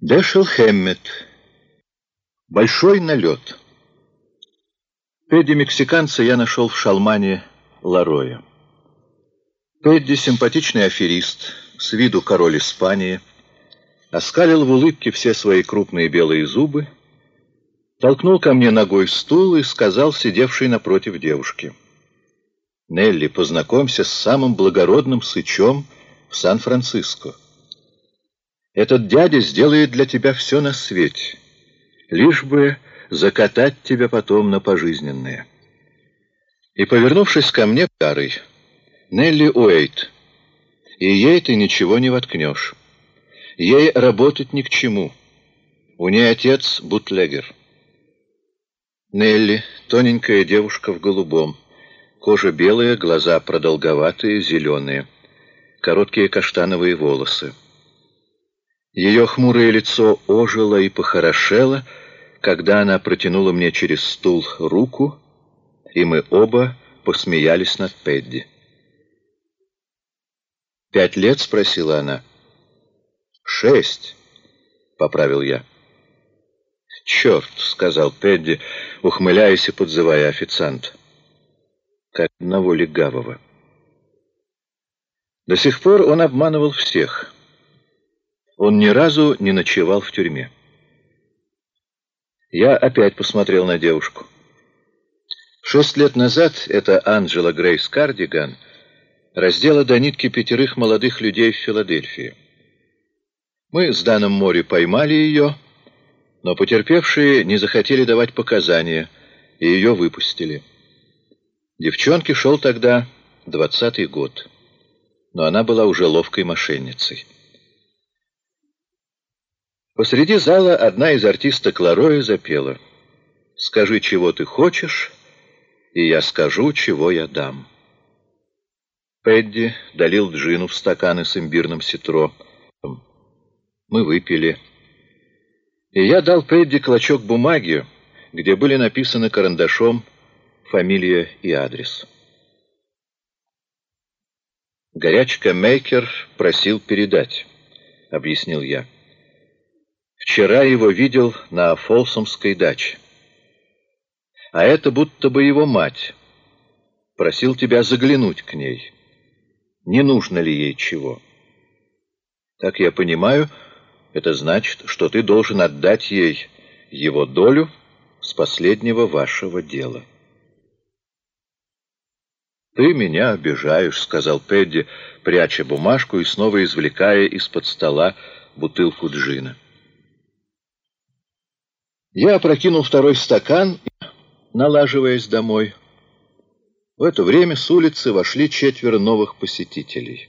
Дэшел Хэммет. Большой налет. Пэдди мексиканца я нашел в шалмане Лароя. Пэдди симпатичный аферист, с виду король Испании, оскалил в улыбке все свои крупные белые зубы, толкнул ко мне ногой стул и сказал сидевшей напротив девушки. «Нелли, познакомься с самым благородным сычом в Сан-Франциско». Этот дядя сделает для тебя все на свете, лишь бы закатать тебя потом на пожизненное. И, повернувшись ко мне, старый, Нелли Уэйт, и ей ты ничего не воткнешь. Ей работать ни к чему. У ней отец бутлегер. Нелли, тоненькая девушка в голубом, кожа белая, глаза продолговатые, зеленые, короткие каштановые волосы. Ее хмурое лицо ожило и похорошело, когда она протянула мне через стул руку, и мы оба посмеялись над Пэдди. «Пять лет?» — спросила она. «Шесть», — поправил я. «Черт!» — сказал Пэдди, ухмыляясь и подзывая официанта. Как одного легавого. До сих пор он обманывал всех — он ни разу не ночевал в тюрьме. Я опять посмотрел на девушку. Шесть лет назад эта Анджела Грейс Кардиган раздела до нитки пятерых молодых людей в Филадельфии. Мы с Даном Мори поймали ее, но потерпевшие не захотели давать показания, и ее выпустили. Девчонке шел тогда двадцатый год, но она была уже ловкой мошенницей. Посреди зала одна из артисток Лароя запела «Скажи, чего ты хочешь, и я скажу, чего я дам». Пэдди долил джину в стаканы с имбирным ситро. Мы выпили. И я дал Пэдди клочок бумаги, где были написаны карандашом фамилия и адрес. «Горячка Мейкер просил передать», — объяснил я. Вчера его видел на Фолсомской даче. А это будто бы его мать. Просил тебя заглянуть к ней. Не нужно ли ей чего? Как я понимаю, это значит, что ты должен отдать ей его долю с последнего вашего дела. «Ты меня обижаешь», — сказал Пэдди, пряча бумажку и снова извлекая из-под стола бутылку джина. Я опрокинул второй стакан, налаживаясь домой. В это время с улицы вошли четверо новых посетителей.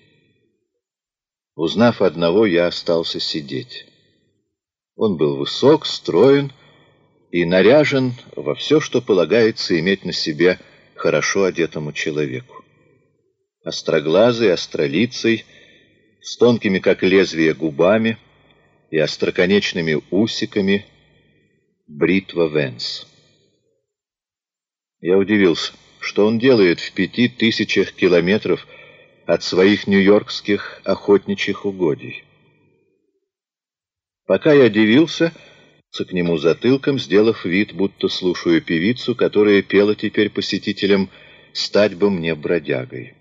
Узнав одного, я остался сидеть. Он был высок, строен и наряжен во все, что полагается иметь на себе хорошо одетому человеку. Остроглазый, остролицей, с тонкими, как лезвие, губами и остроконечными усиками — Бритва Венс. Я удивился, что он делает в пяти тысячах километров от своих нью-йоркских охотничьих угодий. Пока я дивился, к нему затылком, сделав вид, будто слушаю певицу, которая пела теперь посетителям «Стать бы мне бродягой».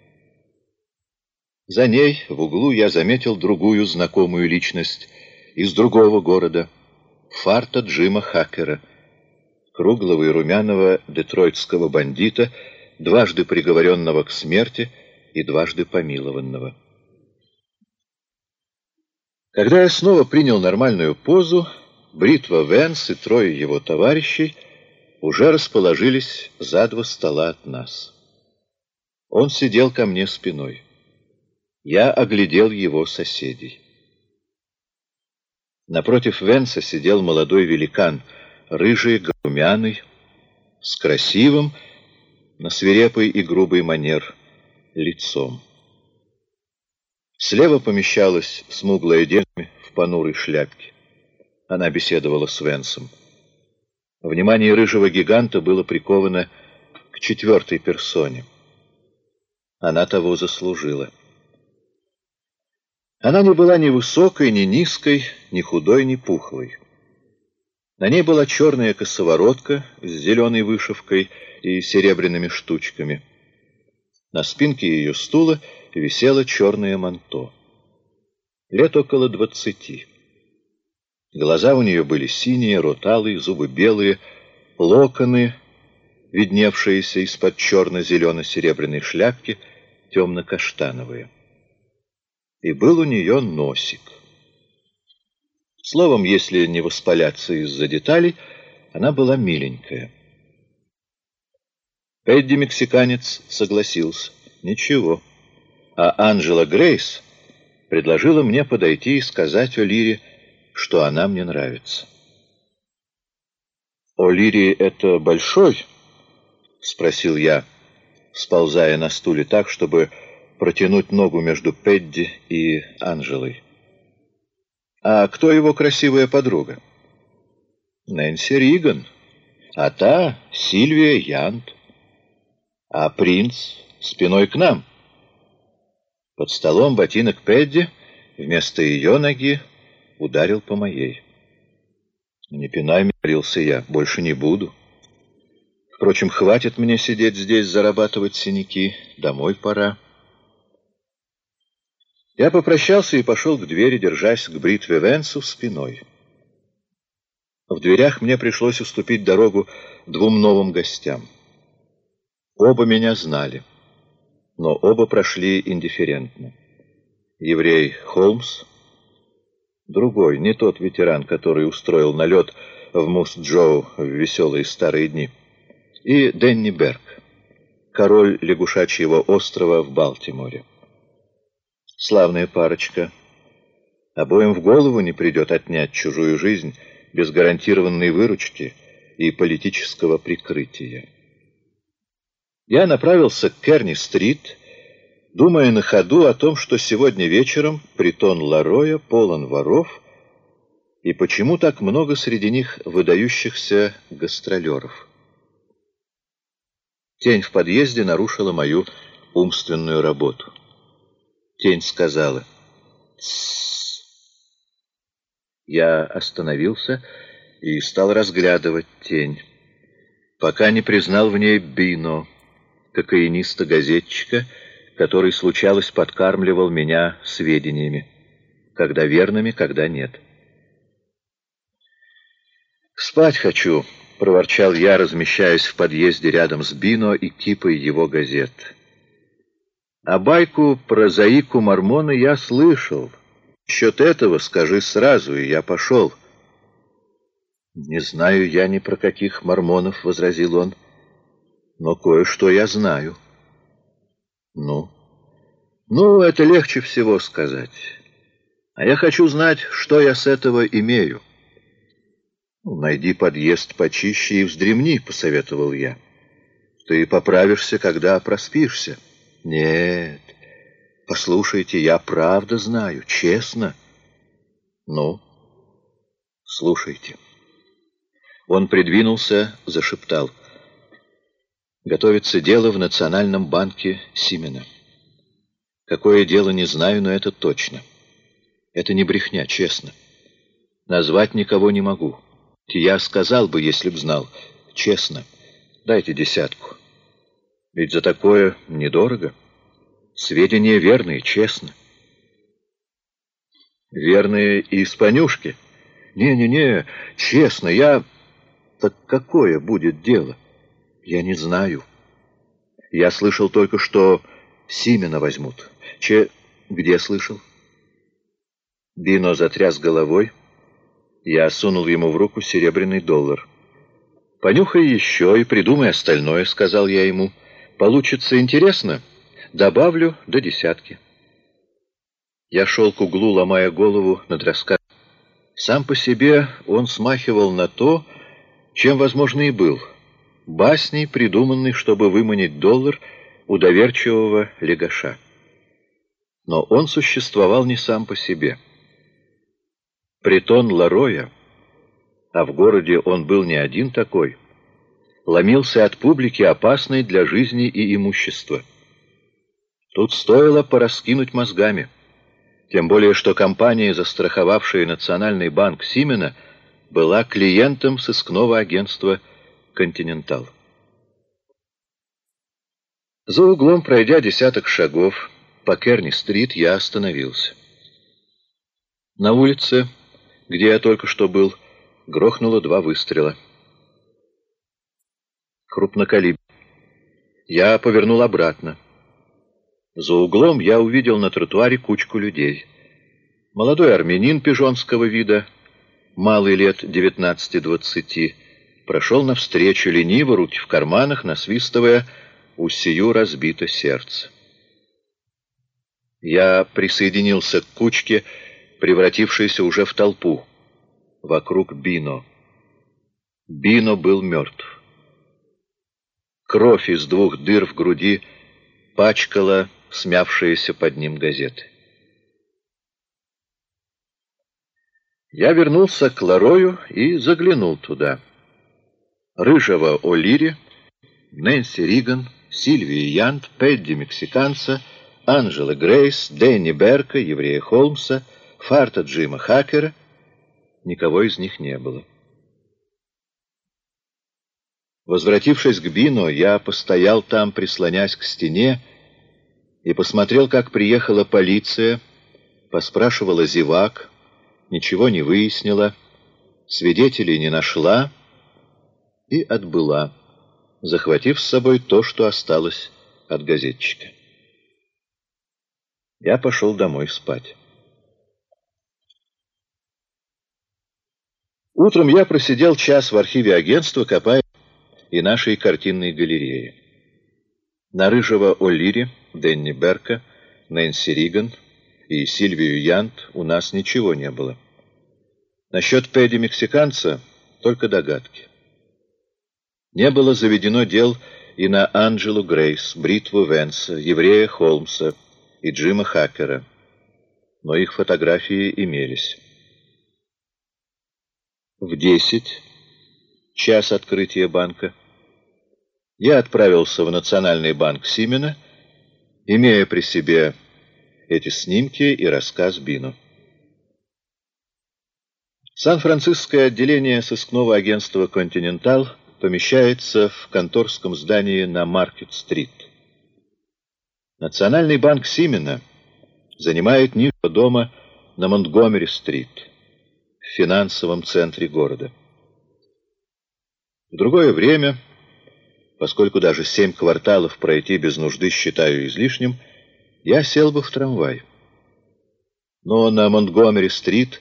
За ней в углу я заметил другую знакомую личность из другого города — фарта Джима Хакера, круглого и румяного детройтского бандита, дважды приговоренного к смерти и дважды помилованного. Когда я снова принял нормальную позу, Бритва Венс и трое его товарищей уже расположились за два стола от нас. Он сидел ко мне спиной. Я оглядел его соседей. Напротив Венса сидел молодой великан, рыжий, грумяный, с красивым, на свирепый и грубый манер, лицом. Слева помещалась смуглая девушка в понурой шляпке. Она беседовала с Венсом. Внимание рыжего гиганта было приковано к четвертой персоне. Она того заслужила. Она не была ни высокой, ни низкой, ни худой, ни пухлой. На ней была черная косоворотка с зеленой вышивкой и серебряными штучками. На спинке ее стула висело черное манто. Лет около двадцати. Глаза у нее были синие, рот алый, зубы белые, локоны, видневшиеся из-под черно-зелено-серебряной шляпки, темно-каштановые. И был у нее носик. Словом, если не воспаляться из-за деталей, она была миленькая. Эдди-мексиканец согласился. Ничего. А Анжела Грейс предложила мне подойти и сказать о Лире, что она мне нравится. «О Лире это большой?» — спросил я, сползая на стуле так, чтобы протянуть ногу между Педди и Анжелой. А кто его красивая подруга? Нэнси Риган. А та Сильвия Янт. А принц спиной к нам. Под столом ботинок Педди вместо ее ноги ударил по моей. «Не пинай, — мирился я, — больше не буду. Впрочем, хватит мне сидеть здесь, зарабатывать синяки. Домой пора». Я попрощался и пошел к двери, держась к бритве Венсу спиной. В дверях мне пришлось уступить дорогу двум новым гостям. Оба меня знали, но оба прошли индифферентно. Еврей Холмс, другой, не тот ветеран, который устроил налет в Мус-Джо в веселые старые дни, и Денни Берг, король лягушачьего острова в Балтиморе. Славная парочка. Обоим в голову не придет отнять чужую жизнь без гарантированной выручки и политического прикрытия. Я направился к Керни-стрит, думая на ходу о том, что сегодня вечером притон Лароя полон воров, и почему так много среди них выдающихся гастролеров. Тень в подъезде нарушила мою умственную работу. Тень сказала. Я остановился и стал разглядывать тень, пока не признал в ней Бино, кокаиниста-газетчика, который, случалось, подкармливал меня сведениями, когда верными, когда нет. «Спать хочу», — проворчал я, размещаясь в подъезде рядом с Бино и кипой его газет. А байку про Заику Мормона я слышал. Счет этого скажи сразу, и я пошел. «Не знаю я ни про каких мормонов», — возразил он, — «но кое-что я знаю». «Ну?» «Ну, это легче всего сказать. А я хочу знать, что я с этого имею». «Ну, «Найди подъезд почище и вздремни», — посоветовал я. «Ты поправишься, когда проспишься». Нет, послушайте, я правда знаю, честно. Ну, слушайте. Он придвинулся, зашептал. Готовится дело в Национальном банке Симена. Какое дело, не знаю, но это точно. Это не брехня, честно. Назвать никого не могу. Я сказал бы, если б знал. Честно. Дайте десятку. Ведь за такое недорого. Сведения верные, честно. Верные и из понюшки? Не-не-не, честно, я... Так какое будет дело? Я не знаю. Я слышал только, что Симена возьмут. Че... Где слышал? Бино затряс головой. Я сунул ему в руку серебряный доллар. «Понюхай еще и придумай остальное», — сказал я ему. Получится интересно? Добавлю до десятки. Я шел к углу, ломая голову над рассказом. Сам по себе он смахивал на то, чем, возможно, и был. Басней, придуманный, чтобы выманить доллар у доверчивого легаша. Но он существовал не сам по себе. Притон Лароя, а в городе он был не один такой — ломился от публики, опасной для жизни и имущества. Тут стоило пораскинуть мозгами. Тем более, что компания, застраховавшая Национальный банк Симена, была клиентом сыскного агентства «Континентал». За углом, пройдя десяток шагов по Керни-стрит, я остановился. На улице, где я только что был, грохнуло два выстрела. Крупнокалиб. Я повернул обратно. За углом я увидел на тротуаре кучку людей. Молодой армянин пижонского вида, малый лет 19-20, прошел навстречу лениво, руки в карманах, насвистывая у сию разбито сердце. Я присоединился к кучке, превратившейся уже в толпу, вокруг Бино. Бино был мертв. Кровь из двух дыр в груди пачкала смявшиеся под ним газеты. Я вернулся к Ларою и заглянул туда. Рыжего О'Лири, Нэнси Риган, Сильвии Янт, Пэдди Мексиканца, Анжела Грейс, Дэнни Берка, еврея Холмса, Фарта Джима Хакера. Никого из них не было. Возвратившись к Бино, я постоял там, прислонясь к стене, и посмотрел, как приехала полиция, поспрашивала зевак, ничего не выяснила, свидетелей не нашла и отбыла захватив с собой то, что осталось от газетчика. Я пошел домой спать. Утром я просидел час в архиве агентства, копая и нашей картинной галереи. На Рыжего О'Лири, Денни Берка, Нэнси Риган и Сильвию Янт у нас ничего не было. Насчет Пэдди Мексиканца только догадки. Не было заведено дел и на Анджелу Грейс, Бритву Венса, еврея Холмса и Джима Хакера, но их фотографии имелись. В десять, час открытия банка, я отправился в Национальный банк Симена, имея при себе эти снимки и рассказ Бину. Сан-Франциское отделение сыскного агентства «Континентал» помещается в конторском здании на Маркет-стрит. Национальный банк Симена занимает нишу дома на Монтгомери-стрит, в финансовом центре города. В другое время, поскольку даже семь кварталов пройти без нужды считаю излишним, я сел бы в трамвай. Но на Монтгомери-стрит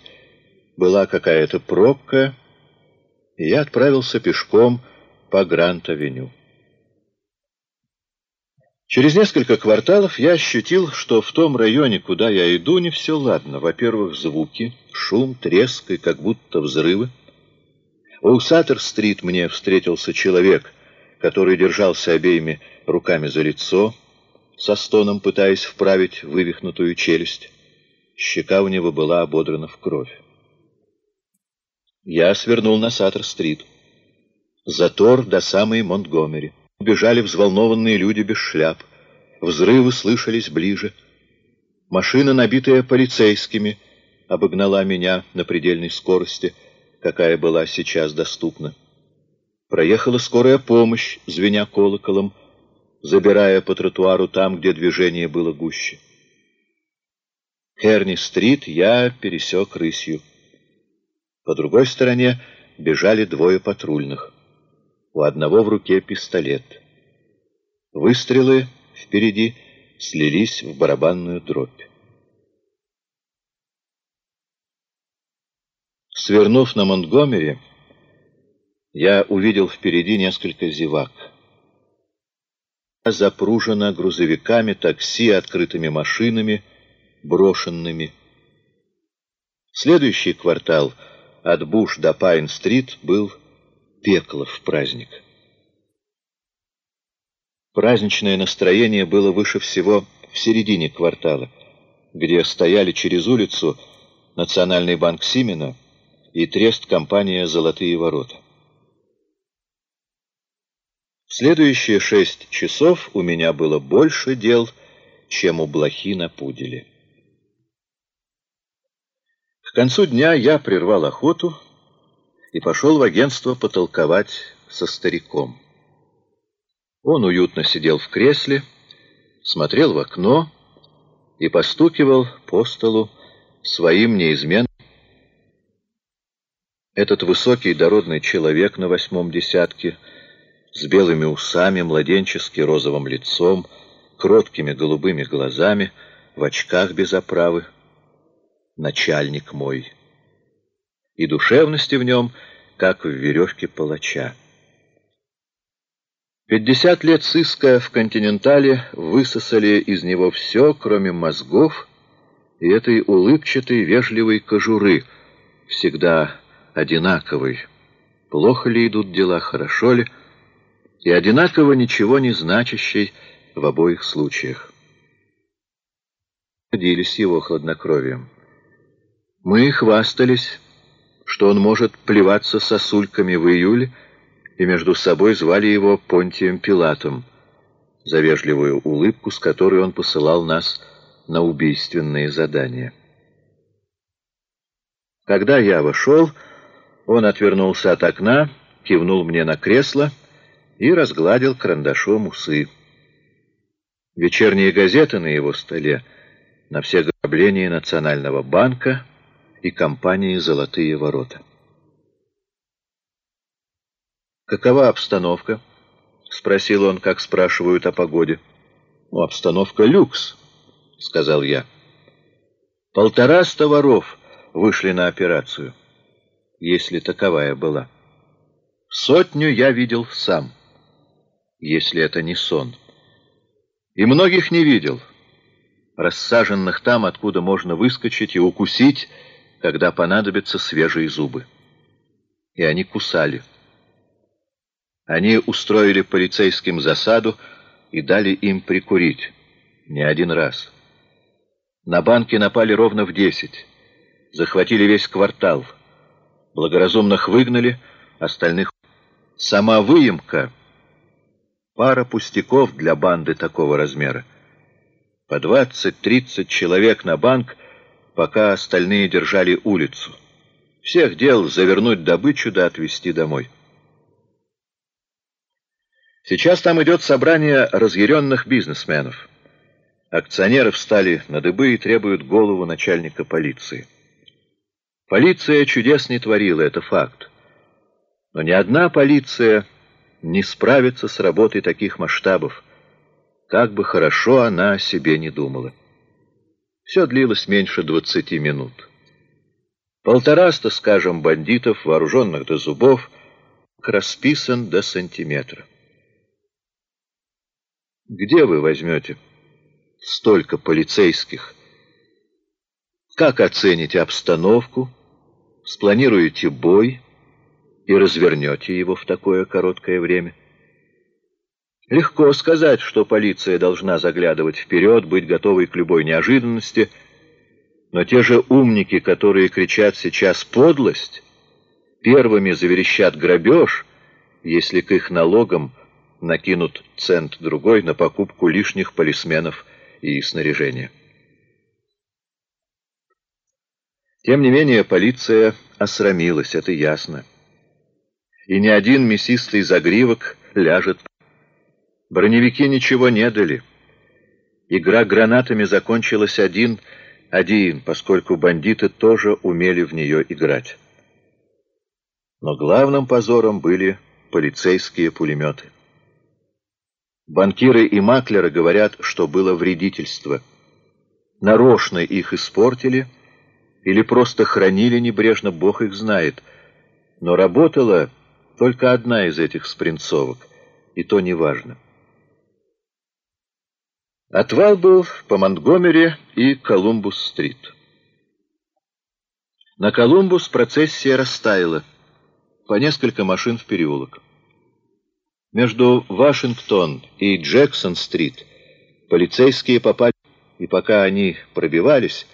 была какая-то пробка, и я отправился пешком по Гранд-авеню. Через несколько кварталов я ощутил, что в том районе, куда я иду, не все ладно. Во-первых, звуки, шум, треск и как будто взрывы. У Саттер-стрит мне встретился человек, который держался обеими руками за лицо, со стоном пытаясь вправить вывихнутую челюсть. Щека у него была ободрана в кровь. Я свернул на Саттер-стрит. Затор до самой Монтгомери. Бежали взволнованные люди без шляп. Взрывы слышались ближе. Машина, набитая полицейскими, обогнала меня на предельной скорости, какая была сейчас доступна. Проехала скорая помощь, звеня колоколом, забирая по тротуару там, где движение было гуще. Керни-стрит я пересек рысью. По другой стороне бежали двое патрульных. У одного в руке пистолет. Выстрелы впереди слились в барабанную дробь. Свернув на Монтгомери, я увидел впереди несколько зевак. Запружена грузовиками, такси, открытыми машинами, брошенными. Следующий квартал — от Буш до Пайн-стрит был Пеклов праздник. Праздничное настроение было выше всего в середине квартала, где стояли через улицу Национальный банк Симена и трест-компания «Золотые ворота». В следующие шесть часов у меня было больше дел, чем у блохи на пуделе. концу дня я прервал охоту и пошел в агентство потолковать со стариком. Он уютно сидел в кресле, смотрел в окно и постукивал по столу своим неизменным. Этот высокий дородный человек на восьмом десятке, с белыми усами, младенчески розовым лицом, кроткими голубыми глазами, в очках без оправы, начальник мой. И душевности в нем, как в веревке палача. Пятьдесят лет сыска в «Континентале» высосали из него все, кроме мозгов и этой улыбчатой, вежливой кожуры, всегда одинаковой. Плохо ли идут дела, хорошо ли, и одинаково ничего не значащей в обоих случаях. Гордились его хладнокровием. Мы хвастались, что он может плеваться сосульками в июле, и между собой звали его Понтием Пилатом за вежливую улыбку, с которой он посылал нас на убийственные задания. Когда я вошел, он отвернулся от окна, кивнул мне на кресло и разгладил карандашом усы. Вечерние газеты на его столе на все грабления Национального банка и компании «Золотые ворота». «Какова обстановка?» — спросил он, как спрашивают о погоде. «Ну, обстановка люкс», — сказал я. «Полтораста воров вышли на операцию, если таковая была. Сотню я видел сам, если это не сон. И многих не видел, рассаженных там, откуда можно выскочить и укусить, когда понадобятся свежие зубы. И они кусали. Они устроили полицейским засаду и дали им прикурить. Не один раз. На банки напали ровно в десять. Захватили весь квартал. Благоразумных выгнали, остальных... Сама выемка — пара пустяков для банды такого размера. По двадцать-тридцать человек на банк, пока остальные держали улицу. Всех дел завернуть добычу да отвезти домой. Сейчас там идет собрание разъяренных бизнесменов. Акционеры встали на дыбы и требуют голову начальника полиции. Полиция чудес не творила, это факт. Но ни одна полиция не справится с работой таких масштабов, как бы хорошо она о себе не думала. Все длилось меньше двадцати минут. Полтораста, скажем, бандитов, вооруженных до зубов, расписан до сантиметра. Где вы возьмете столько полицейских? Как оцените обстановку? Спланируете бой и развернете его в такое короткое время? Легко сказать, что полиция должна заглядывать вперед, быть готовой к любой неожиданности, но те же умники, которые кричат сейчас «подлость», первыми заверещат грабеж, если к их налогам накинут цент другой на покупку лишних полисменов и снаряжения. Тем не менее, полиция осрамилась, это ясно. И ни один мясистый загривок ляжет. Броневики ничего не дали. Игра гранатами закончилась один-один, поскольку бандиты тоже умели в нее играть. Но главным позором были полицейские пулеметы. Банкиры и маклеры говорят, что было вредительство. Нарочно их испортили или просто хранили небрежно, бог их знает. Но работала только одна из этих спринцовок, и то неважно. Отвал был по Монтгомери и Колумбус-стрит. На Колумбус процессия растаяла, по несколько машин в переулок. Между Вашингтон и Джексон-стрит полицейские попали, и пока они пробивались,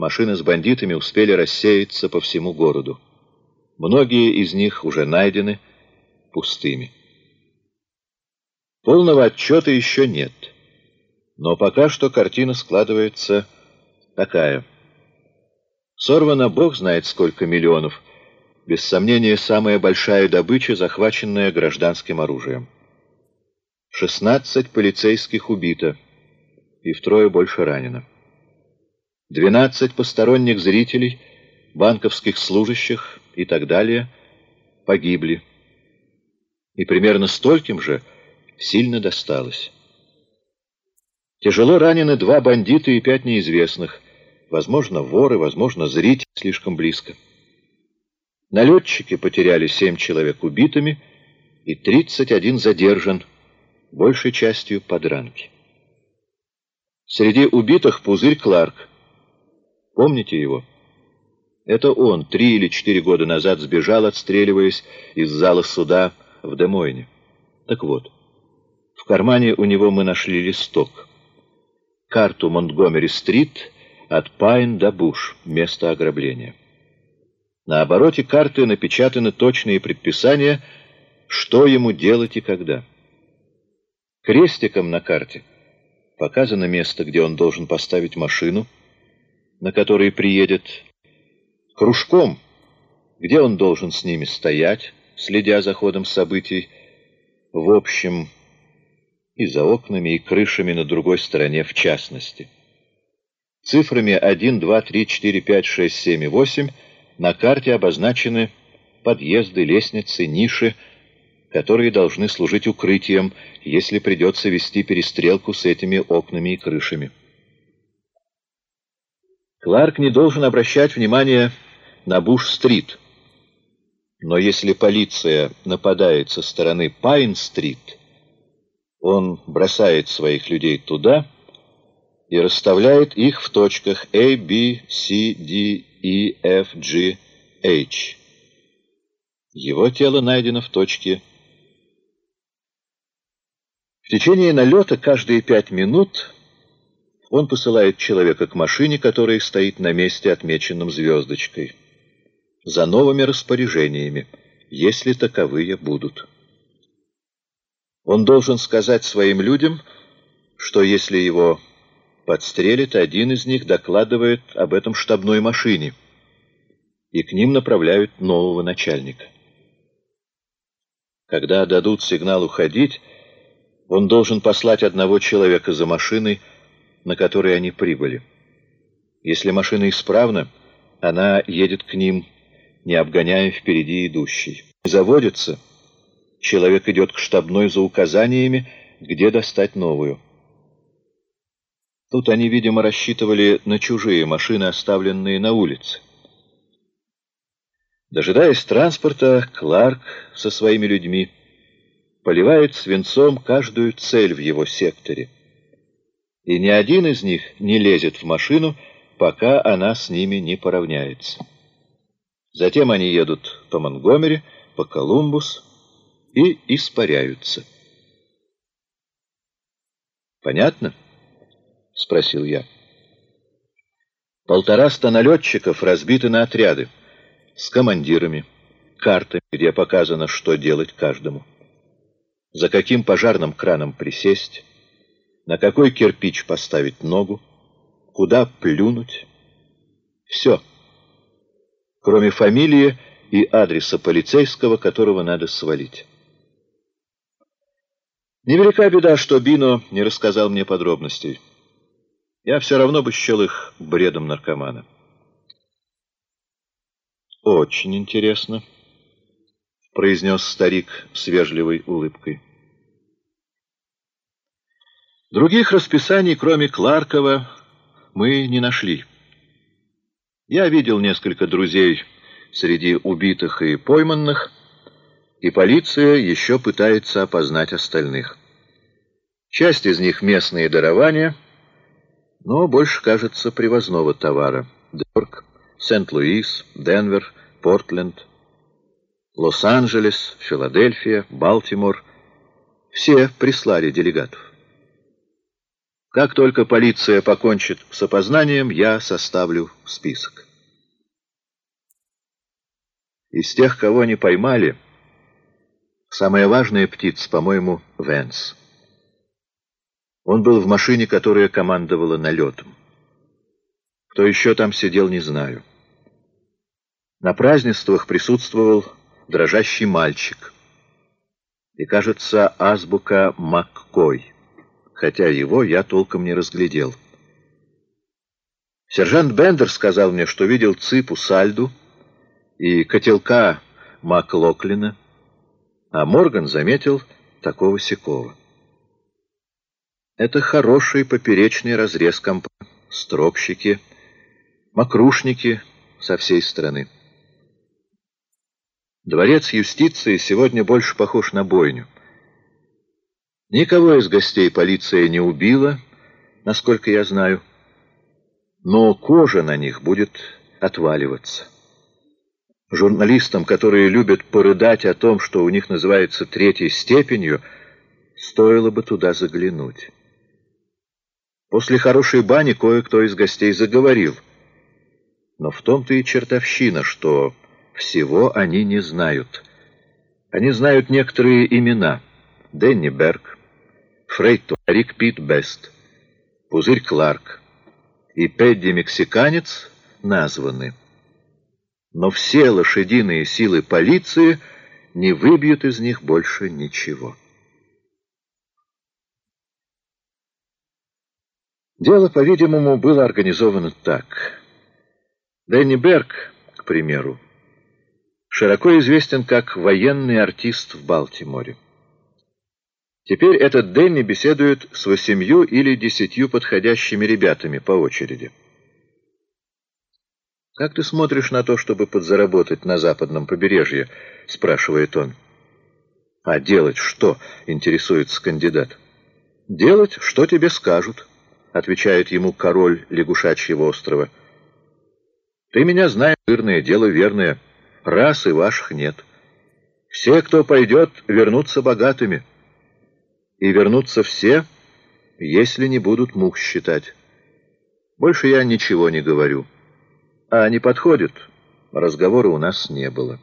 машины с бандитами успели рассеяться по всему городу. Многие из них уже найдены пустыми. Полного отчета еще нет, но пока что картина складывается такая. Сорвано бог знает сколько миллионов. Без сомнения, самая большая добыча, захваченная гражданским оружием. 16 полицейских убито и втрое больше ранено. 12 посторонних зрителей, банковских служащих и так далее погибли. И примерно стольким же сильно досталось. Тяжело ранены два бандита и пять неизвестных. Возможно, воры, возможно, зрители слишком близко. Налетчики потеряли семь человек убитыми и 31 задержан, большей частью подранки. Среди убитых пузырь Кларк. Помните его? Это он три или четыре года назад сбежал, отстреливаясь из зала суда в Демойне. Так вот, в кармане у него мы нашли листок. Карту Монтгомери-стрит от Пайн до Буш, место ограбления. На обороте карты напечатаны точные предписания, что ему делать и когда. Крестиком на карте показано место, где он должен поставить машину, на которой приедет, кружком, где он должен с ними стоять, следя за ходом событий, в общем, и за окнами, и крышами на другой стороне в частности. Цифрами 1, 2, 3, 4, 5, 6, 7 и 8 на карте обозначены подъезды, лестницы, ниши, которые должны служить укрытием, если придется вести перестрелку с этими окнами и крышами. Кларк не должен обращать внимание на Буш-стрит. Но если полиция нападает со стороны Пайн-стрит, он бросает своих людей туда и расставляет их в точках A, B, C, D, E, F, G, H. Его тело найдено в точке в течение налета каждые пять минут он посылает человека к машине, которая стоит на месте, отмеченном звездочкой, за новыми распоряжениями, если таковые будут. Он должен сказать своим людям, что если его подстрелит, один из них докладывает об этом штабной машине, и к ним направляют нового начальника. Когда дадут сигнал уходить, он должен послать одного человека за машиной, на которой они прибыли. Если машина исправна, она едет к ним, не обгоняя впереди идущий. Заводится, человек идет к штабной за указаниями, где достать новую. Тут они, видимо, рассчитывали на чужие машины, оставленные на улице. Дожидаясь транспорта, Кларк со своими людьми поливает свинцом каждую цель в его секторе. И ни один из них не лезет в машину, пока она с ними не поравняется. Затем они едут по Монгомери, по Колумбус и испаряются. «Понятно?» — спросил я. Полтораста налетчиков разбиты на отряды с командирами, картами, где показано, что делать каждому за каким пожарным краном присесть, на какой кирпич поставить ногу, куда плюнуть. Все, кроме фамилии и адреса полицейского, которого надо свалить. Невелика беда, что Бино не рассказал мне подробностей. Я все равно бы счел их бредом наркомана. Очень интересно. — произнес старик с вежливой улыбкой. Других расписаний, кроме Кларкова, мы не нашли. Я видел несколько друзей среди убитых и пойманных, и полиция еще пытается опознать остальных. Часть из них местные дарования, но больше, кажется, привозного товара. Дорк, Сент-Луис, Денвер, Портленд — Лос-Анджелес, Филадельфия, Балтимор. Все прислали делегатов. Как только полиция покончит с опознанием, я составлю список. Из тех, кого они поймали, самая важная птица, по-моему, Венс. Он был в машине, которая командовала налетом. Кто еще там сидел, не знаю. На празднествах присутствовал дрожащий мальчик. И, кажется, азбука Маккой, хотя его я толком не разглядел. Сержант Бендер сказал мне, что видел цыпу Сальду и котелка Маклоклина, а Морган заметил такого сякого. Это хороший поперечный разрез компа, стропщики, мокрушники со всей страны. Дворец юстиции сегодня больше похож на бойню. Никого из гостей полиция не убила, насколько я знаю, но кожа на них будет отваливаться. Журналистам, которые любят порыдать о том, что у них называется третьей степенью, стоило бы туда заглянуть. После хорошей бани кое-кто из гостей заговорил. Но в том-то и чертовщина, что всего они не знают. Они знают некоторые имена. Дэнни Берг, Фрейто, Рик Пит Бест, Пузырь Кларк и Пэдди Мексиканец названы. Но все лошадиные силы полиции не выбьют из них больше ничего. Дело, по-видимому, было организовано так. Дэнни Берг, к примеру, широко известен как военный артист в Балтиморе. Теперь этот Дэнни беседует с восемью или десятью подходящими ребятами по очереди. «Как ты смотришь на то, чтобы подзаработать на западном побережье?» — спрашивает он. «А делать что?» — интересуется кандидат. «Делать, что тебе скажут». — отвечает ему король лягушачьего острова. «Ты меня знаешь, жирное дело верное. Раз и ваших нет. Все, кто пойдет, вернутся богатыми. И вернутся все, если не будут мух считать. Больше я ничего не говорю. А не подходит, разговора у нас не было».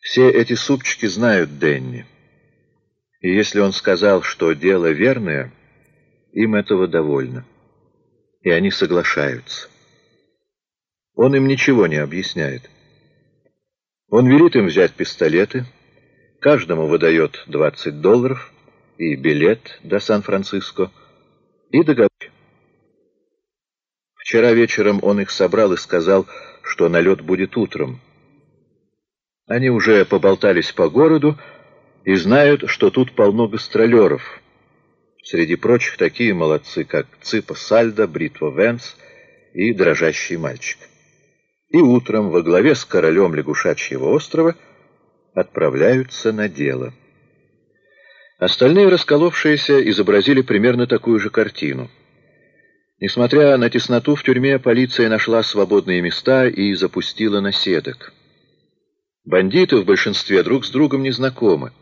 Все эти супчики знают Денни. И если он сказал, что дело верное, им этого довольно. И они соглашаются. Он им ничего не объясняет. Он велит им взять пистолеты, каждому выдает 20 долларов и билет до Сан-Франциско, и договор. Вчера вечером он их собрал и сказал, что налет будет утром. Они уже поболтались по городу, и знают, что тут полно гастролеров. Среди прочих такие молодцы, как Ципа Сальдо, Бритва Венс и Дрожащий мальчик. И утром во главе с королем лягушачьего острова отправляются на дело. Остальные расколовшиеся изобразили примерно такую же картину. Несмотря на тесноту в тюрьме, полиция нашла свободные места и запустила наседок. Бандиты в большинстве друг с другом не знакомы.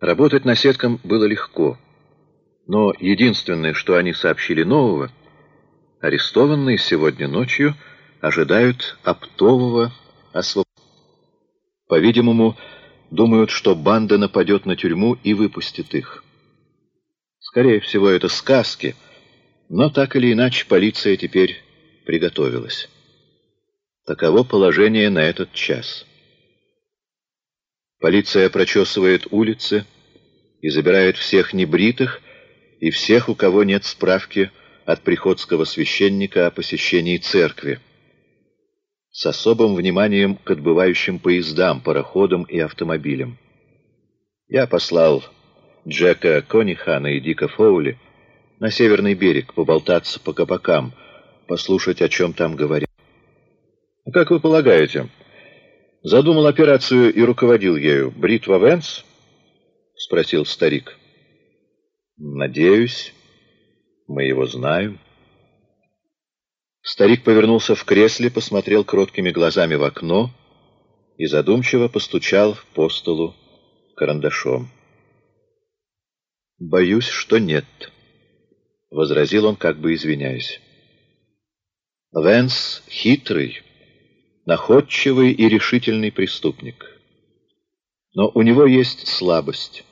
Работать на сеткам было легко. Но единственное, что они сообщили нового, арестованные сегодня ночью ожидают оптового освобождения. По-видимому, думают, что банда нападет на тюрьму и выпустит их. Скорее всего, это сказки, но так или иначе полиция теперь приготовилась. Таково положение на этот час. Полиция прочесывает улицы и забирает всех небритых и всех, у кого нет справки от приходского священника о посещении церкви. С особым вниманием к отбывающим поездам, пароходам и автомобилям. Я послал Джека Конихана и Дика Фоули на северный берег поболтаться по кабакам, послушать, о чем там говорят. А как вы полагаете, Задумал операцию и руководил ею Бритва Венс? Спросил старик. Надеюсь, мы его знаем. Старик повернулся в кресле, посмотрел кроткими глазами в окно и задумчиво постучал по столу карандашом. «Боюсь, что нет», — возразил он, как бы извиняясь. «Венс хитрый» находчивый и решительный преступник. Но у него есть слабость,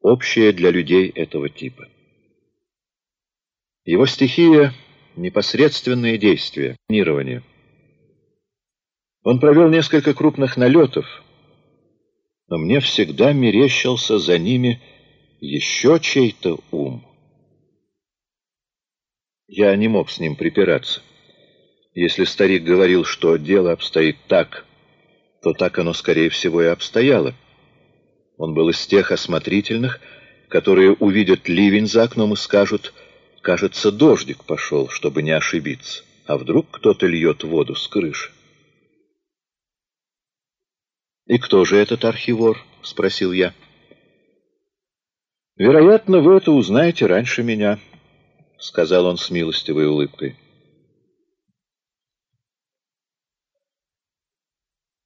общая для людей этого типа. Его стихия — непосредственные действия, планирование. Он провел несколько крупных налетов, но мне всегда мерещился за ними еще чей-то ум. Я не мог с ним припираться. Если старик говорил, что дело обстоит так, то так оно, скорее всего, и обстояло. Он был из тех осмотрительных, которые увидят ливень за окном и скажут, «Кажется, дождик пошел, чтобы не ошибиться. А вдруг кто-то льет воду с крыши?» «И кто же этот архивор?» — спросил я. «Вероятно, вы это узнаете раньше меня», — сказал он с милостивой улыбкой.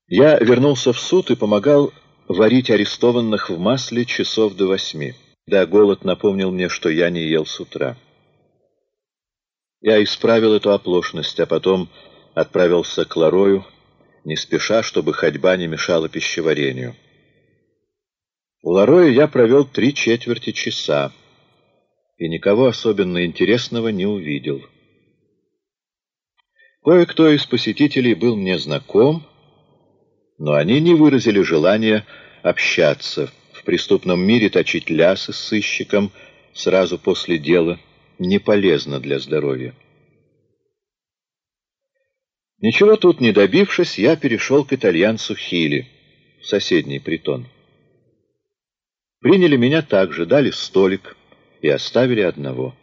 Я вернулся в суд и помогал варить арестованных в масле часов до восьми. Да, голод напомнил мне, что я не ел с утра. Я исправил эту оплошность, а потом отправился к Ларою, не спеша, чтобы ходьба не мешала пищеварению. У Лароя я провел три четверти часа и никого особенно интересного не увидел. Кое-кто из посетителей был мне знаком, но они не выразили желания общаться. В преступном мире точить лясы с сыщиком сразу после дела не полезно для здоровья. Ничего тут не добившись, я перешел к итальянцу Хили, в соседний притон. Приняли меня также, дали столик и оставили одного.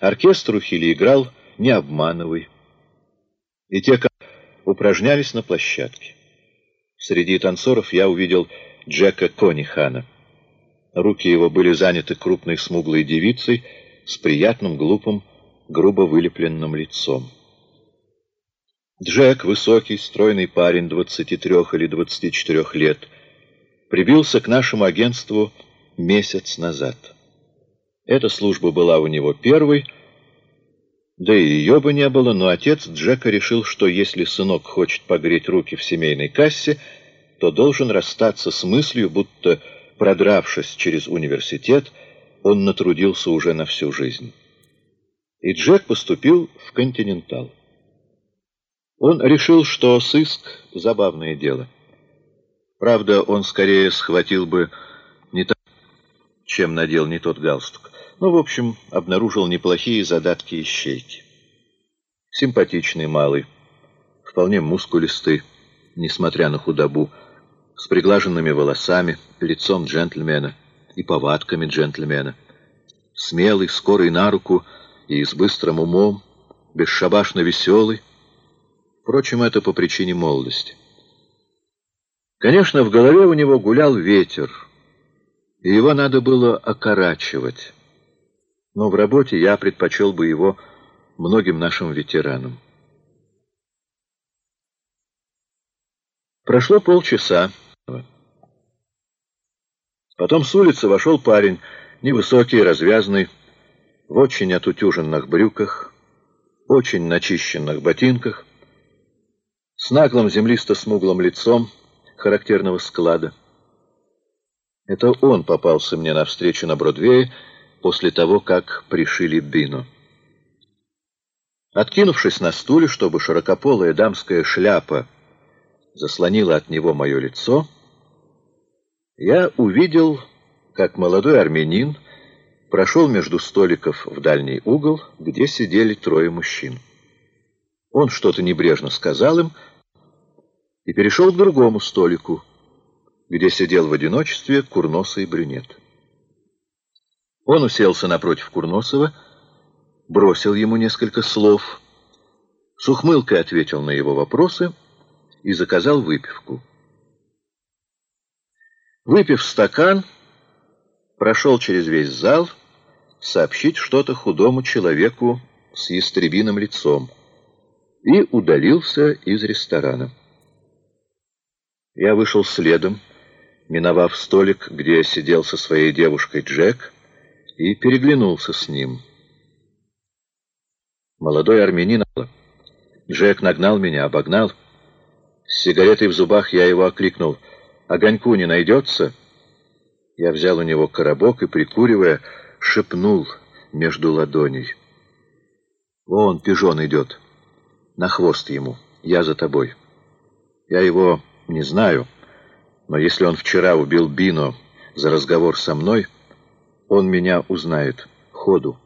Оркестр у Хили играл «Не обманывай». И те, упражнялись на площадке. Среди танцоров я увидел Джека Конихана. Руки его были заняты крупной смуглой девицей с приятным, глупым, грубо вылепленным лицом. Джек, высокий, стройный парень 23 или 24 лет, прибился к нашему агентству месяц назад. Эта служба была у него первой, да и ее бы не было, но отец Джека решил, что если сынок хочет погреть руки в семейной кассе, то должен расстаться с мыслью, будто, продравшись через университет, он натрудился уже на всю жизнь. И Джек поступил в «Континентал». Он решил, что сыск — забавное дело. Правда, он скорее схватил бы не так, чем надел не тот галстук но, в общем, обнаружил неплохие задатки ищейки. Симпатичный малый, вполне мускулистый, несмотря на худобу, с приглаженными волосами, лицом джентльмена и повадками джентльмена. Смелый, скорый на руку и с быстрым умом, бесшабашно веселый. Впрочем, это по причине молодости. Конечно, в голове у него гулял ветер, и его надо было окорачивать но в работе я предпочел бы его многим нашим ветеранам. Прошло полчаса. Потом с улицы вошел парень, невысокий, развязный, в очень отутюженных брюках, очень начищенных ботинках, с наглым землисто-смуглым лицом характерного склада. Это он попался мне навстречу на Бродвее, после того, как пришили Бино. Откинувшись на стуле, чтобы широкополая дамская шляпа заслонила от него мое лицо, я увидел, как молодой армянин прошел между столиков в дальний угол, где сидели трое мужчин. Он что-то небрежно сказал им и перешел к другому столику, где сидел в одиночестве курносый брюнет. Он уселся напротив Курносова, бросил ему несколько слов, с ухмылкой ответил на его вопросы и заказал выпивку. Выпив стакан, прошел через весь зал сообщить что-то худому человеку с ястребиным лицом и удалился из ресторана. Я вышел следом, миновав столик, где сидел со своей девушкой Джек, и переглянулся с ним. Молодой армянин... Джек нагнал меня, обогнал. С сигаретой в зубах я его окликнул. «Огоньку не найдется?» Я взял у него коробок и, прикуривая, шепнул между ладоней. Вон пижон идет. На хвост ему. Я за тобой. Я его не знаю, но если он вчера убил Бино за разговор со мной, он меня узнает. Ходу.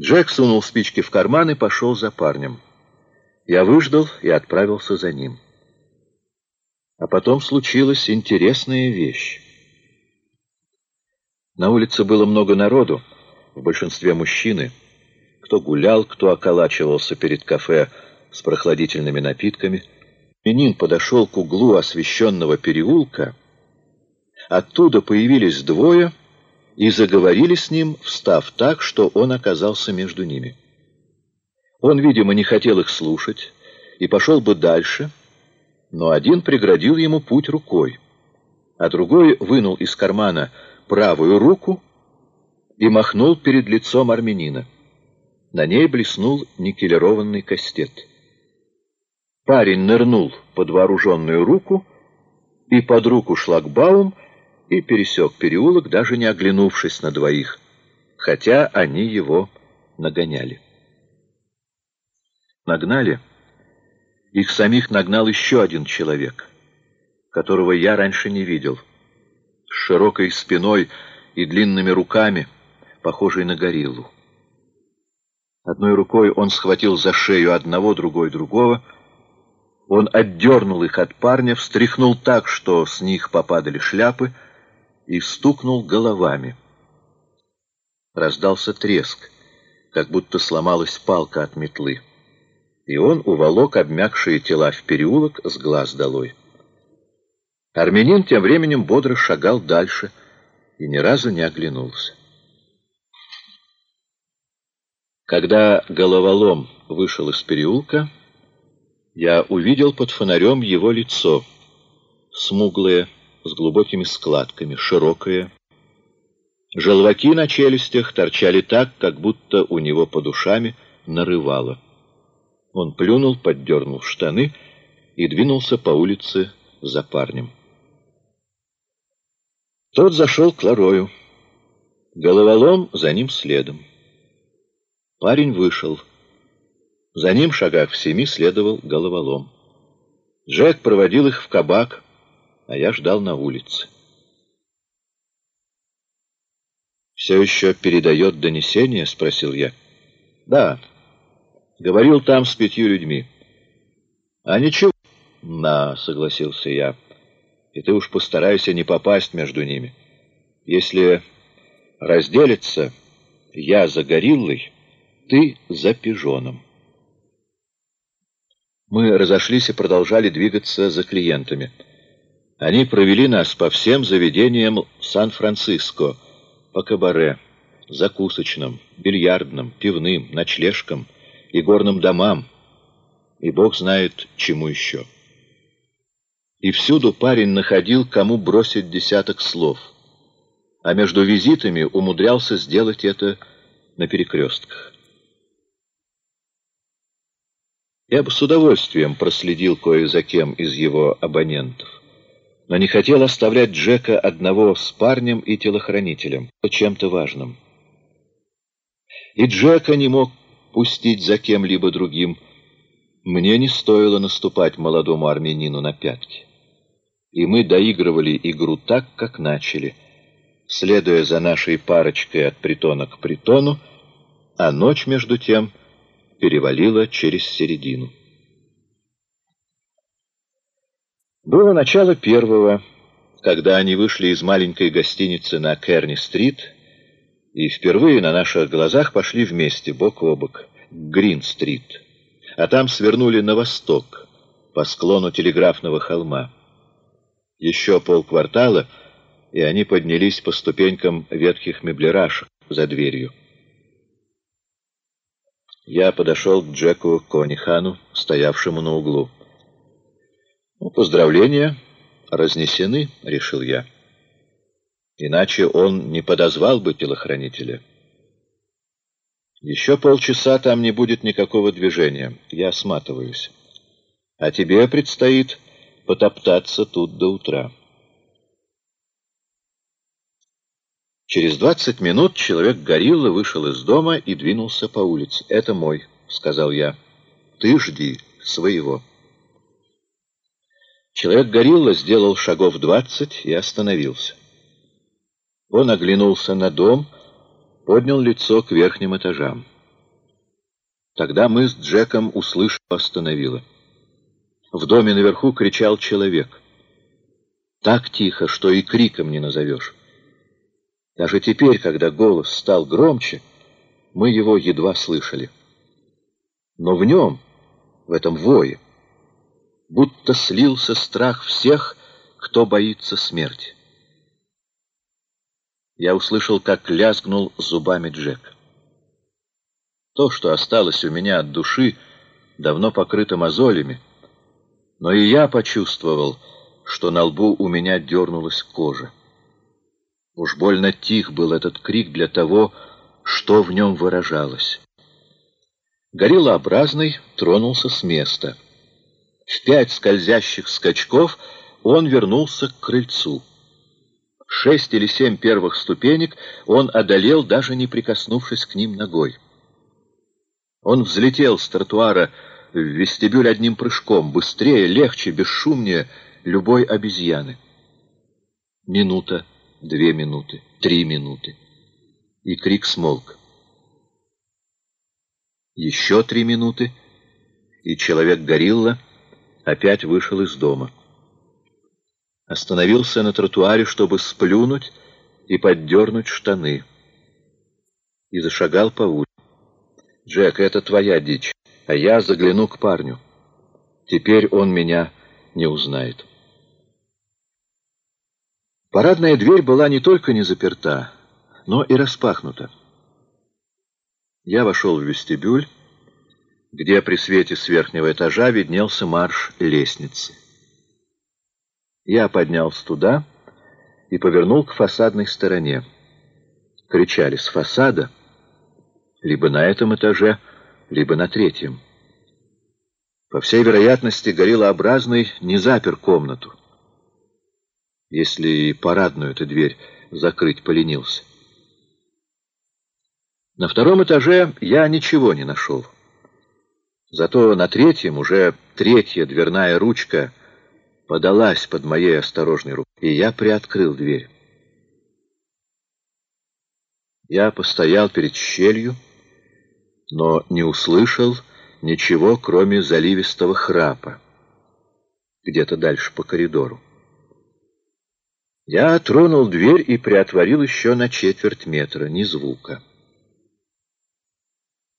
Джек сунул спички в карман и пошел за парнем. Я выждал и отправился за ним. А потом случилась интересная вещь. На улице было много народу, в большинстве мужчины. Кто гулял, кто околачивался перед кафе с прохладительными напитками. Менин подошел к углу освещенного переулка. Оттуда появились двое и заговорили с ним, встав так, что он оказался между ними. Он, видимо, не хотел их слушать и пошел бы дальше, но один преградил ему путь рукой, а другой вынул из кармана правую руку и махнул перед лицом армянина. На ней блеснул никелированный кастет. Парень нырнул под вооруженную руку и под руку шлагбаум и пересек переулок, даже не оглянувшись на двоих, хотя они его нагоняли. Нагнали? Их самих нагнал еще один человек, которого я раньше не видел. С широкой спиной и длинными руками, похожий на гориллу. Одной рукой он схватил за шею одного, другой другого. Он отдернул их от парня, встряхнул так, что с них попадали шляпы, и стукнул головами. Раздался треск, как будто сломалась палка от метлы и он уволок обмякшие тела в переулок с глаз долой. Армянин тем временем бодро шагал дальше и ни разу не оглянулся. Когда головолом вышел из переулка, я увидел под фонарем его лицо, смуглое, с глубокими складками, широкое. Желваки на челюстях торчали так, как будто у него под ушами нарывало. Он плюнул, поддернул штаны и двинулся по улице за парнем. Тот зашел к Ларою. Головолом за ним следом. Парень вышел. За ним шагах в семи следовал головолом. Джек проводил их в кабак, а я ждал на улице. «Все еще передает донесение?» — спросил я. «Да». Говорил там с пятью людьми. А ничего. На, согласился я. И ты уж постарайся не попасть между ними. Если разделиться, я за гориллой, ты за пижоном. Мы разошлись и продолжали двигаться за клиентами. Они провели нас по всем заведениям Сан-Франциско, по кабаре, закусочным, бильярдным, пивным, ночлежкам — и горным домам, и бог знает чему еще. И всюду парень находил, кому бросить десяток слов, а между визитами умудрялся сделать это на перекрестках. Я бы с удовольствием проследил кое за кем из его абонентов, но не хотел оставлять Джека одного с парнем и телохранителем, чем-то важным. И Джека не мог пустить за кем-либо другим, мне не стоило наступать молодому армянину на пятки. И мы доигрывали игру так, как начали, следуя за нашей парочкой от притона к притону, а ночь, между тем, перевалила через середину. Было начало первого, когда они вышли из маленькой гостиницы на Керни-стрит, и впервые на наших глазах пошли вместе, бок о бок, к Грин-стрит, а там свернули на восток, по склону телеграфного холма. Еще полквартала, и они поднялись по ступенькам ветхих меблерашек за дверью. Я подошел к Джеку Конихану, стоявшему на углу. «Ну, поздравления разнесены», — решил я. Иначе он не подозвал бы телохранителя. Еще полчаса там не будет никакого движения. Я сматываюсь. А тебе предстоит потоптаться тут до утра. Через двадцать минут человек-горилла вышел из дома и двинулся по улице. «Это мой», — сказал я. «Ты жди своего». Человек-горилла сделал шагов двадцать и остановился. Он оглянулся на дом, поднял лицо к верхним этажам. Тогда мы с Джеком, услышав, остановила. В доме наверху кричал человек. Так тихо, что и криком не назовешь. Даже теперь, когда голос стал громче, мы его едва слышали. Но в нем, в этом вое, будто слился страх всех, кто боится смерти. Я услышал, как лязгнул зубами Джек. То, что осталось у меня от души, давно покрыто мозолями, но и я почувствовал, что на лбу у меня дернулась кожа. Уж больно тих был этот крик для того, что в нем выражалось. Гориллообразный тронулся с места. В пять скользящих скачков он вернулся к крыльцу. Шесть или семь первых ступенек он одолел, даже не прикоснувшись к ним ногой. Он взлетел с тротуара в вестибюль одним прыжком, быстрее, легче, бесшумнее любой обезьяны. Минута две минуты, три минуты. И крик смолк. Еще три минуты, и человек-горилла опять вышел из дома. Остановился на тротуаре, чтобы сплюнуть и поддернуть штаны. И зашагал по улице. «Джек, это твоя дичь, а я загляну к парню. Теперь он меня не узнает». Парадная дверь была не только не заперта, но и распахнута. Я вошел в вестибюль, где при свете с верхнего этажа виднелся марш лестницы. Я поднялся туда и повернул к фасадной стороне. Кричали с фасада, либо на этом этаже, либо на третьем. По всей вероятности, гориллообразный не запер комнату если и парадную эту дверь закрыть поленился. На втором этаже я ничего не нашел. Зато на третьем уже третья дверная ручка подалась под моей осторожной рукой, и я приоткрыл дверь. Я постоял перед щелью, но не услышал ничего, кроме заливистого храпа, где-то дальше по коридору. Я тронул дверь и приотворил еще на четверть метра, ни звука.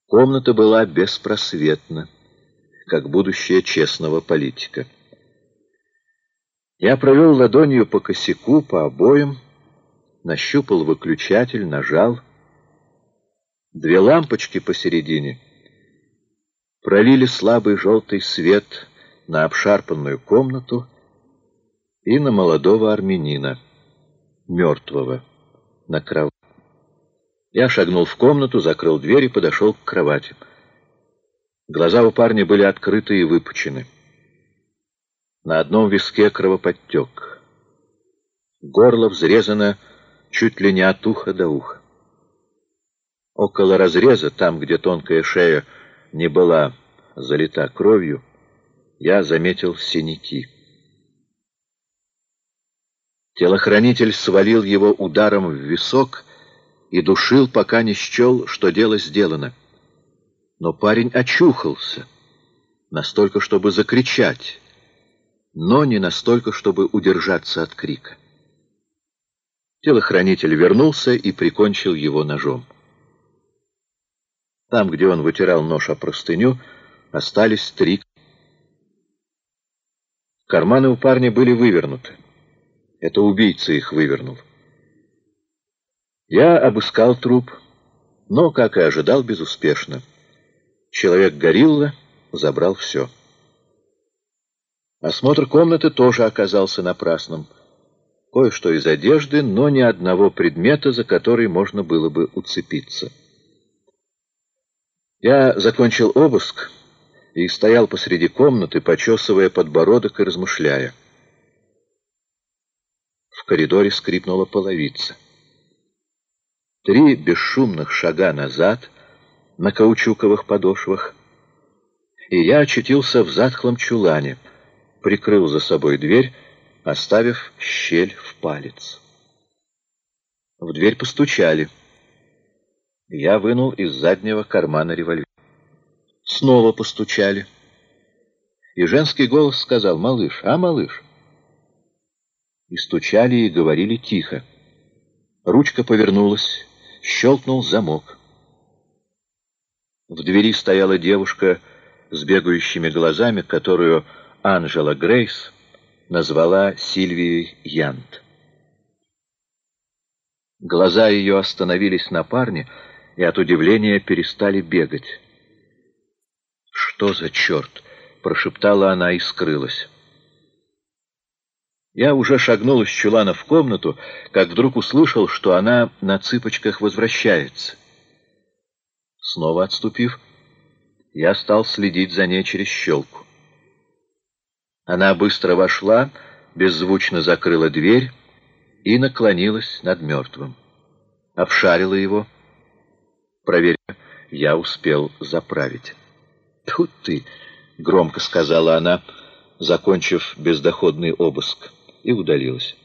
Комната была беспросветна, как будущее честного политика. Я провел ладонью по косяку, по обоям, нащупал выключатель, нажал. Две лампочки посередине пролили слабый желтый свет на обшарпанную комнату, и на молодого армянина, мертвого, на кровати. Я шагнул в комнату, закрыл дверь и подошел к кровати. Глаза у парня были открыты и выпучены. На одном виске кровоподтек. Горло взрезано чуть ли не от уха до уха. Около разреза, там, где тонкая шея не была залита кровью, я заметил синяки. Телохранитель свалил его ударом в висок и душил, пока не счел, что дело сделано. Но парень очухался, настолько, чтобы закричать, но не настолько, чтобы удержаться от крика. Телохранитель вернулся и прикончил его ножом. Там, где он вытирал нож о простыню, остались три. Карманы у парня были вывернуты. Это убийца их вывернул. Я обыскал труп, но, как и ожидал, безуспешно. Человек-горилла забрал все. Осмотр комнаты тоже оказался напрасным. Кое-что из одежды, но ни одного предмета, за который можно было бы уцепиться. Я закончил обыск и стоял посреди комнаты, почесывая подбородок и размышляя. — в коридоре скрипнула половица. Три бесшумных шага назад на каучуковых подошвах, и я очутился в затхлом чулане, прикрыл за собой дверь, оставив щель в палец. В дверь постучали. Я вынул из заднего кармана револьвер. Снова постучали. И женский голос сказал «Малыш, а, малыш?» И стучали, и говорили тихо. Ручка повернулась, щелкнул замок. В двери стояла девушка с бегающими глазами, которую Анжела Грейс назвала Сильвией Янт. Глаза ее остановились на парне и от удивления перестали бегать. «Что за черт?» — прошептала она и скрылась. Я уже шагнул из чулана в комнату, как вдруг услышал, что она на цыпочках возвращается. Снова отступив, я стал следить за ней через щелку. Она быстро вошла, беззвучно закрыла дверь и наклонилась над мертвым. Обшарила его. Проверя, я успел заправить. «Тут ты!» — громко сказала она, закончив бездоходный обыск и удалилась.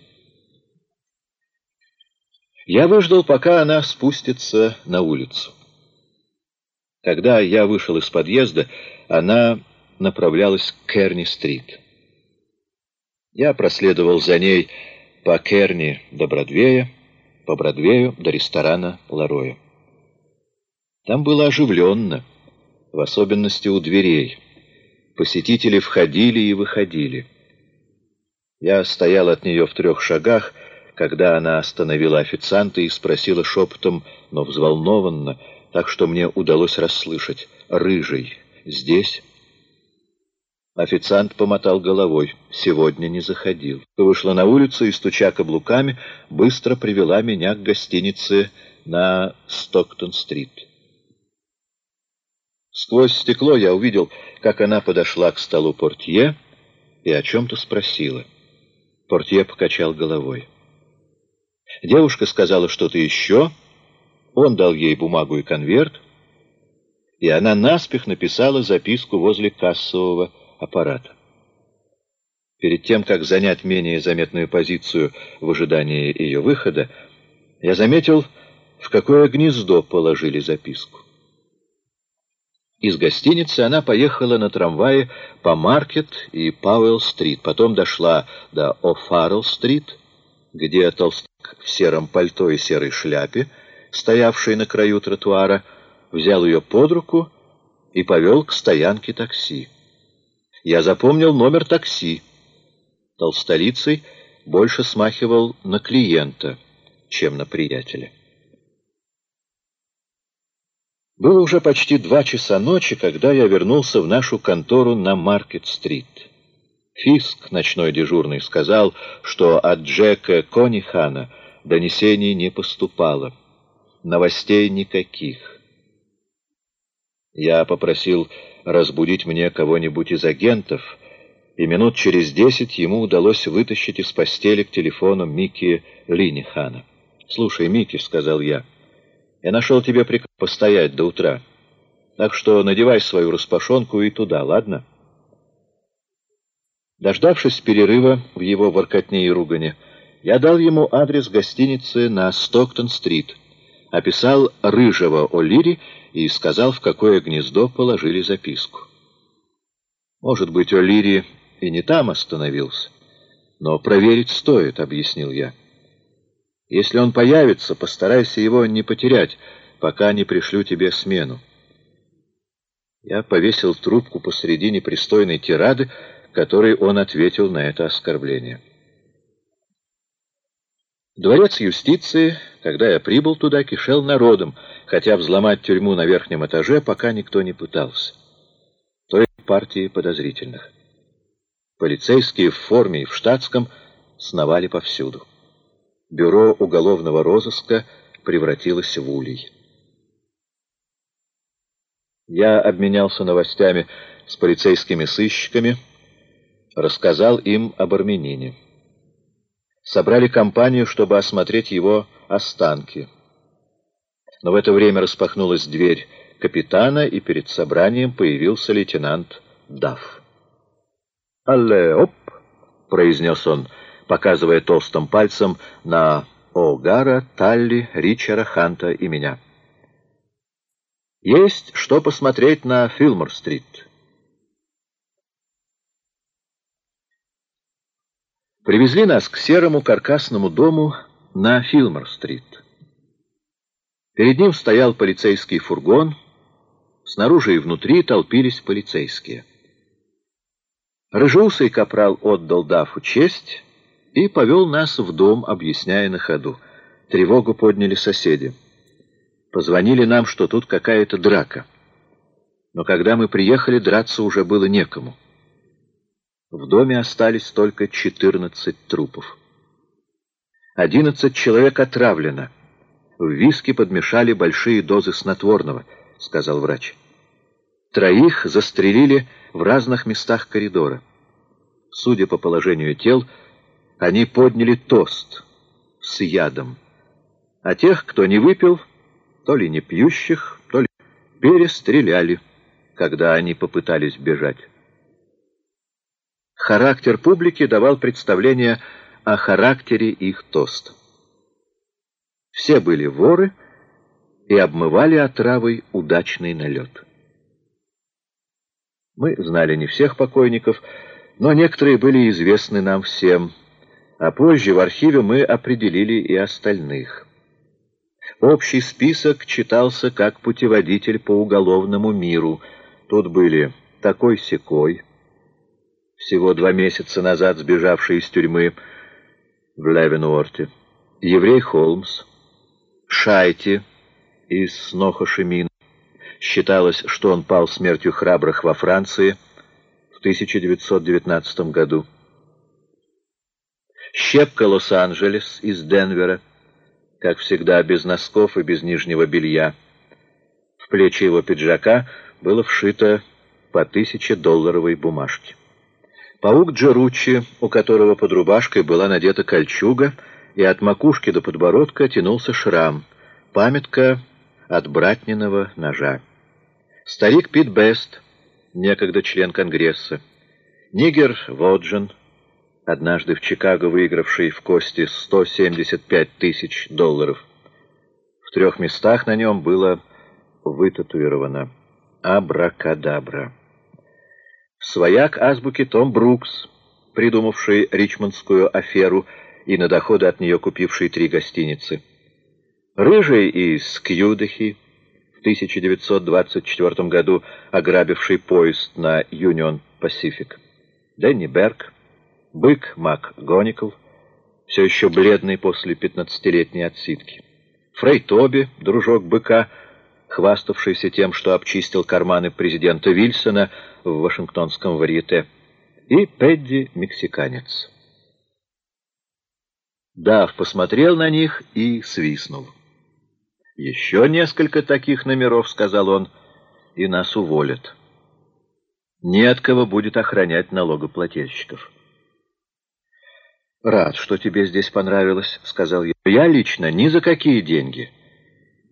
Я выждал, пока она спустится на улицу. Когда я вышел из подъезда, она направлялась к Керни-стрит. Я проследовал за ней по Керни до Бродвея, по Бродвею до ресторана Лароя. Там было оживленно, в особенности у дверей. Посетители входили и выходили. Я стоял от нее в трех шагах, когда она остановила официанта и спросила шепотом, но взволнованно, так что мне удалось расслышать, «Рыжий здесь?» Официант помотал головой. «Сегодня не заходил». Вышла на улицу и, стуча каблуками, быстро привела меня к гостинице на Стоктон-стрит. Сквозь стекло я увидел, как она подошла к столу портье и о чем-то спросила. Портье покачал головой. Девушка сказала что-то еще, он дал ей бумагу и конверт, и она наспех написала записку возле кассового аппарата. Перед тем, как занять менее заметную позицию в ожидании ее выхода, я заметил, в какое гнездо положили записку. Из гостиницы она поехала на трамвае по Маркет и Пауэлл-стрит, потом дошла до О'Фаррелл-стрит, где толстяк в сером пальто и серой шляпе, стоявший на краю тротуара, взял ее под руку и повел к стоянке такси. Я запомнил номер такси. Толстолицей больше смахивал на клиента, чем на приятеля. Было уже почти два часа ночи, когда я вернулся в нашу контору на Маркет-стрит. Фиск, ночной дежурный, сказал, что от Джека Конихана донесений не поступало. Новостей никаких. Я попросил разбудить мне кого-нибудь из агентов, и минут через десять ему удалось вытащить из постели к телефону Микки Линихана. «Слушай, Микки», — сказал я, — я нашел тебе приказ постоять до утра. Так что надевай свою распашонку и туда, ладно?» Дождавшись перерыва в его воркотне и ругане, я дал ему адрес гостиницы на Стоктон-стрит, описал рыжего О'Лири и сказал, в какое гнездо положили записку. «Может быть, О'Лири и не там остановился, но проверить стоит», — объяснил я. Если он появится, постарайся его не потерять, пока не пришлю тебе смену. Я повесил трубку посреди непристойной тирады, которой он ответил на это оскорбление. Дворец юстиции, когда я прибыл туда, кишел народом, хотя взломать тюрьму на верхнем этаже пока никто не пытался. Той партии подозрительных. Полицейские в форме и в штатском сновали повсюду бюро уголовного розыска превратилось в улей. Я обменялся новостями с полицейскими сыщиками, рассказал им об армянине. Собрали компанию, чтобы осмотреть его останки. Но в это время распахнулась дверь капитана, и перед собранием появился лейтенант Дафф. «Алле, оп!» — произнес он, показывая толстым пальцем на О'Гара, Талли, Ричера, Ханта и меня. «Есть что посмотреть на Филмор-стрит». Привезли нас к серому каркасному дому на Филмор-стрит. Перед ним стоял полицейский фургон, снаружи и внутри толпились полицейские. Рыжеусый капрал отдал Дафу честь и повел нас в дом, объясняя на ходу. Тревогу подняли соседи. Позвонили нам, что тут какая-то драка. Но когда мы приехали, драться уже было некому. В доме остались только 14 трупов. 11 человек отравлено. В виски подмешали большие дозы снотворного, сказал врач. Троих застрелили в разных местах коридора. Судя по положению тел, они подняли тост с ядом. А тех, кто не выпил, то ли не пьющих, то ли перестреляли, когда они попытались бежать. Характер публики давал представление о характере их тоста. Все были воры и обмывали отравой удачный налет. Мы знали не всех покойников, но некоторые были известны нам всем, а позже в архиве мы определили и остальных. Общий список читался как путеводитель по уголовному миру. Тут были такой-сякой, всего два месяца назад сбежавший из тюрьмы в Левенуорте, еврей Холмс, Шайти из Снохошемина, Считалось, что он пал смертью храбрых во Франции в 1919 году. Щепка Лос-Анджелес из Денвера, как всегда, без носков и без нижнего белья. В плечи его пиджака было вшито по тысяче долларовой бумажки. Паук Джеручи, у которого под рубашкой была надета кольчуга, и от макушки до подбородка тянулся шрам, памятка от братниного ножа. Старик Пит Бест, некогда член Конгресса. Нигер Воджин, однажды в Чикаго выигравший в кости 175 тысяч долларов. В трех местах на нем было вытатуировано «Абракадабра». Свояк азбуки Том Брукс, придумавший ричмондскую аферу и на доходы от нее купивший три гостиницы. Рыжий из Кьюдахи, в 1924 году ограбивший поезд на Юнион Пасифик. Дэнни Берг, бык Мак Гоникл, все еще бледный после пятнадцатилетней отсидки. Фрей Тоби, дружок быка, хваставшийся тем, что обчистил карманы президента Вильсона в Вашингтонском варьете, и Пэдди, мексиканец. Дав посмотрел на них и свистнул. «Еще несколько таких номеров», — сказал он, — «и нас уволят. Не от кого будет охранять налогоплательщиков». «Рад, что тебе здесь понравилось», — сказал я. «Я лично ни за какие деньги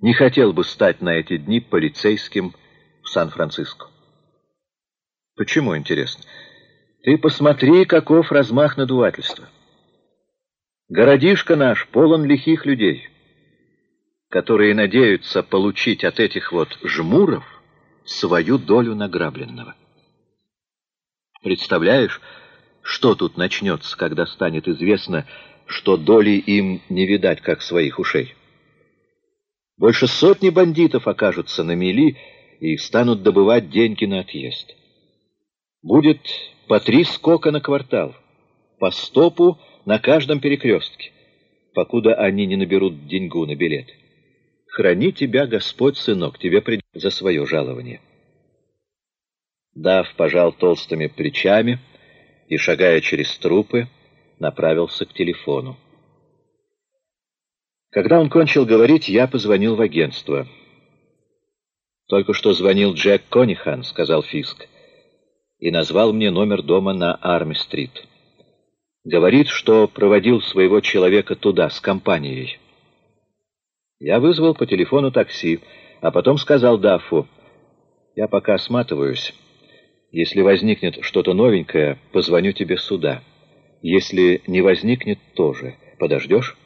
не хотел бы стать на эти дни полицейским в Сан-Франциско». «Почему, интересно? Ты посмотри, каков размах надувательства. Городишко наш полон лихих людей» которые надеются получить от этих вот жмуров свою долю награбленного. Представляешь, что тут начнется, когда станет известно, что доли им не видать, как своих ушей? Больше сотни бандитов окажутся на мели и станут добывать деньги на отъезд. Будет по три скока на квартал, по стопу на каждом перекрестке, покуда они не наберут деньгу на билет. Храни тебя, Господь, сынок, тебе придет за свое жалование. Дав пожал толстыми плечами и, шагая через трупы, направился к телефону. Когда он кончил говорить, я позвонил в агентство. «Только что звонил Джек Конихан», — сказал Фиск, и назвал мне номер дома на Арми-стрит. Говорит, что проводил своего человека туда, с компанией. Я вызвал по телефону такси, а потом сказал Даффу, «Я пока сматываюсь. Если возникнет что-то новенькое, позвоню тебе сюда. Если не возникнет, тоже. Подождешь?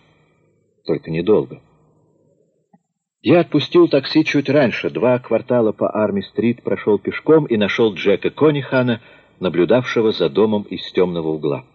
Только недолго». Я отпустил такси чуть раньше, два квартала по Арми-стрит прошел пешком и нашел Джека Конихана, наблюдавшего за домом из темного угла.